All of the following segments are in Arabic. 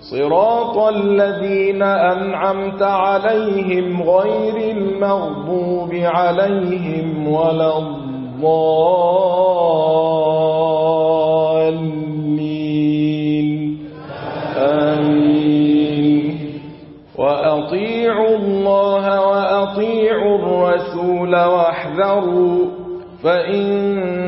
صراط الذين أنعمت عليهم غير المغضوب عليهم ولا الضالين. آمين. وأطيعوا الله وأطيعوا الرسول واحذروا فإن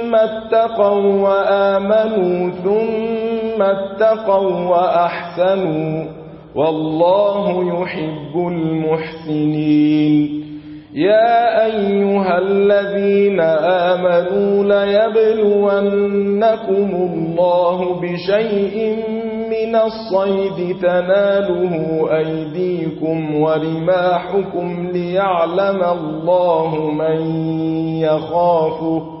ثم اتقوا وآمنوا ثم اتقوا وأحسنوا والله يحب المحسنين. يا أيها الذين آمنوا ليبلونكم الله بشيء من الصيد تناله أيديكم ورماحكم ليعلم الله من يخافه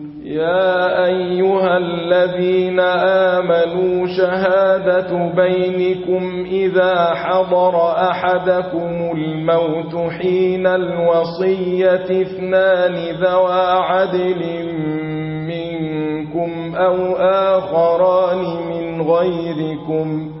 يا أيها الذين آمنوا شهادة بينكم إذا حضر أحدكم الموت حين الوصية اثنان ذو عدل منكم أو آخران من غيركم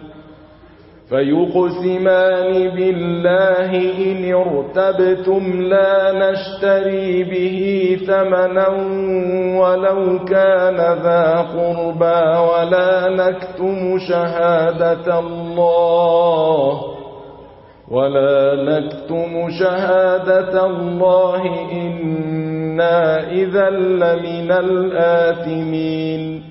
فيقسمان بالله إن ارتبتم لا نشتري به ثمنا ولو كان ذا قربا ولا نكتم شهادة الله ولا نكتم شهادة الله إنا إذا لمن الآثمين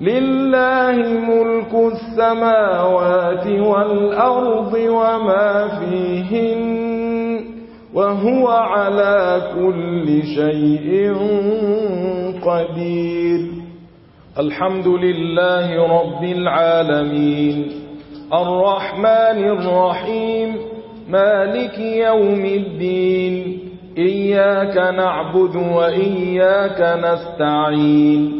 لله ملك السماوات والأرض وما فيهن وهو على كل شيء قدير. الحمد لله رب العالمين. الرحمن الرحيم. مالك يوم الدين. إياك نعبد وإياك نستعين.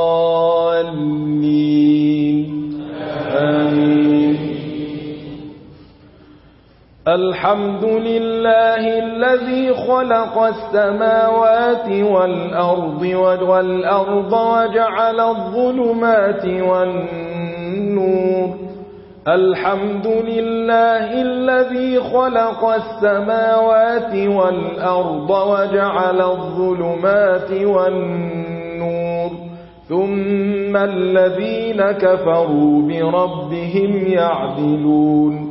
الحمد لله الذي خلق السماوات والأرض والأرض وجعل الظلمات والنور الحمد لله الذي خلق السماوات والأرض وجعل الظلمات والنور ثم الذين كفروا بربهم يعدلون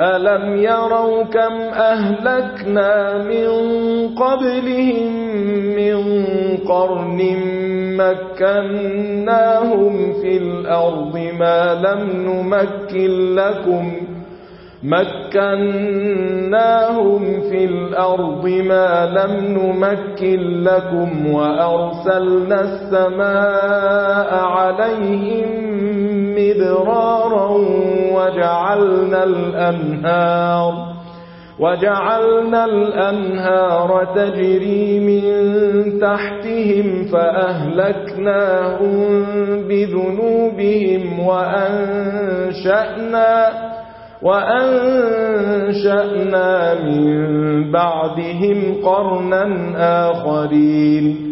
ألم يروا كم أهلكنا من قبلهم من قرن مكناهم في الأرض ما لم نمكن لكم مكناهم في الأرض ما لم نمكن لكم وأرسلنا السماء عليهم إبرارا وجعلنا الأنهار وجعلنا الأنهار تجري من تحتهم فأهلكناهم بذنوبهم وأنشأنا وأنشأنا من بعدهم قرنا آخرين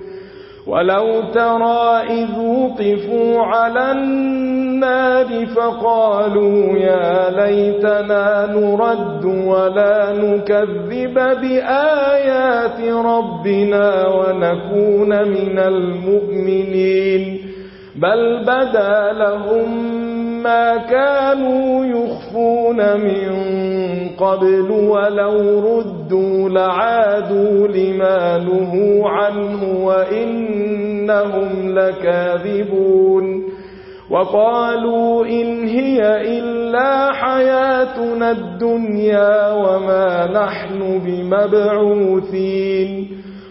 ولو ترى إذ وقفوا على النار فقالوا يا ليتنا نرد ولا نكذب بآيات ربنا ونكون من المؤمنين. بل بدا لهم ما كانوا يخفون من قبل ولو ردوا لعادوا لما نهوا عنه وإنهم لكاذبون وقالوا إن هي إلا حياتنا الدنيا وما نحن بمبعوثين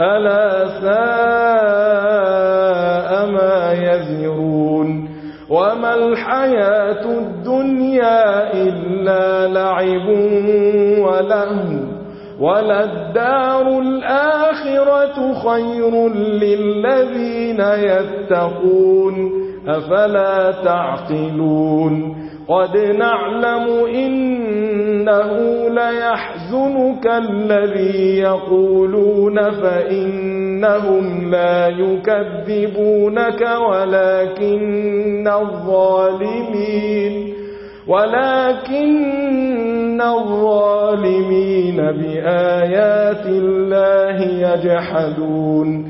ألا ساء ما يذرون وما الحياة الدنيا إلا لعب وله وللدار الآخرة خير للذين يتقون أفلا تعقلون قد نعلم إنه ليحزنك الذي يقولون فإنهم لا يكذبونك ولكن الظالمين ولكن الظالمين بآيات الله يجحدون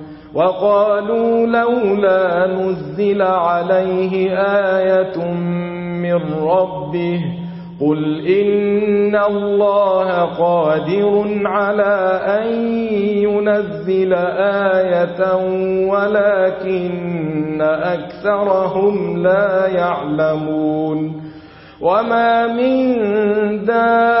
وقالوا لولا نزل عليه آية من ربه قل إن الله قادر على أن ينزل آية ولكن أكثرهم لا يعلمون وما من دَابَّةٍ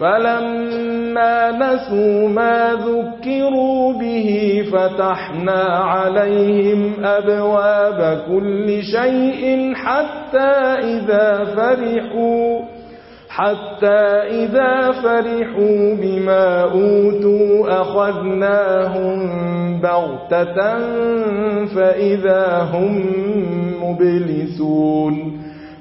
فلما نسوا ما ذكروا به فتحنا عليهم أبواب كل شيء حتى إذا فرحوا حتى إذا فرحوا بما أوتوا أخذناهم بغتة فإذا هم مبلسون.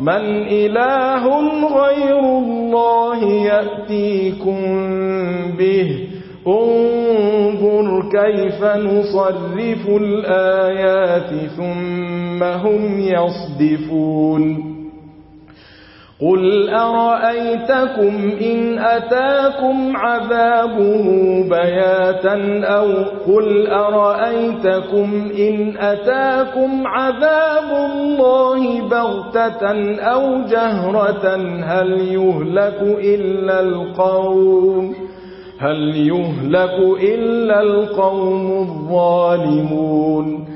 من إله غير الله يأتيكم به انظر كيف نصرف الآيات ثم هم يصدفون قل أرأيتكم إن أتاكم عذابه بياتا أو قل أرأيتكم إن أتاكم عذاب الله بغتة أو جهرة هل يهلك إلا القوم هل يهلك إلا القوم الظالمون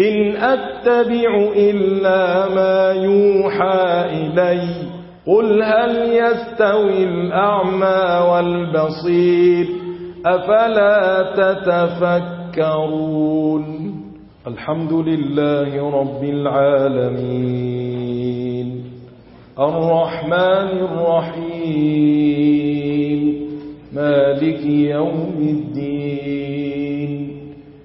إن أتبع إلا ما يوحى إلي قل هل يستوي الأعمى والبصير أفلا تتفكرون الحمد لله رب العالمين الرحمن الرحيم مالك يوم الدين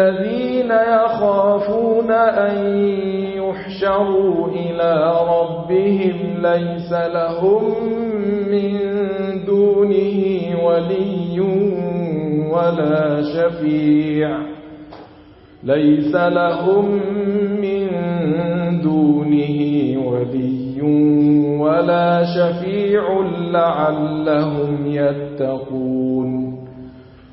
الذين يخافون أن يحشروا إلى ربهم ليس لهم من دونه ولي ولا شفيع. ليس لهم من دونه ولي ولا شفيع لعلهم يتقون.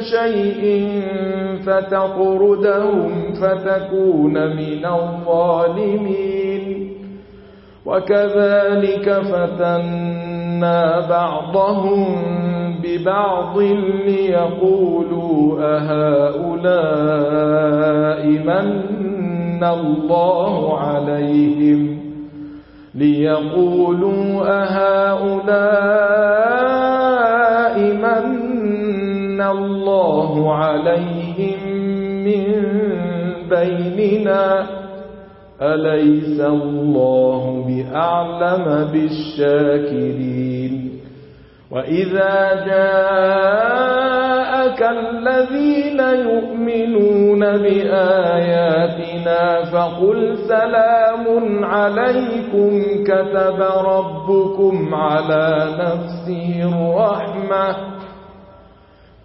شيء فتقردهم فتكون من الظالمين. وكذلك فتنا بعضهم ببعض ليقولوا أهؤلاء من الله عليهم. ليقولوا أهؤلاء من الله عليهم من بيننا أليس الله بأعلم بالشاكرين وإذا جاءك الذين يؤمنون بآياتنا فقل سلام عليكم كتب ربكم على نفسه الرحمة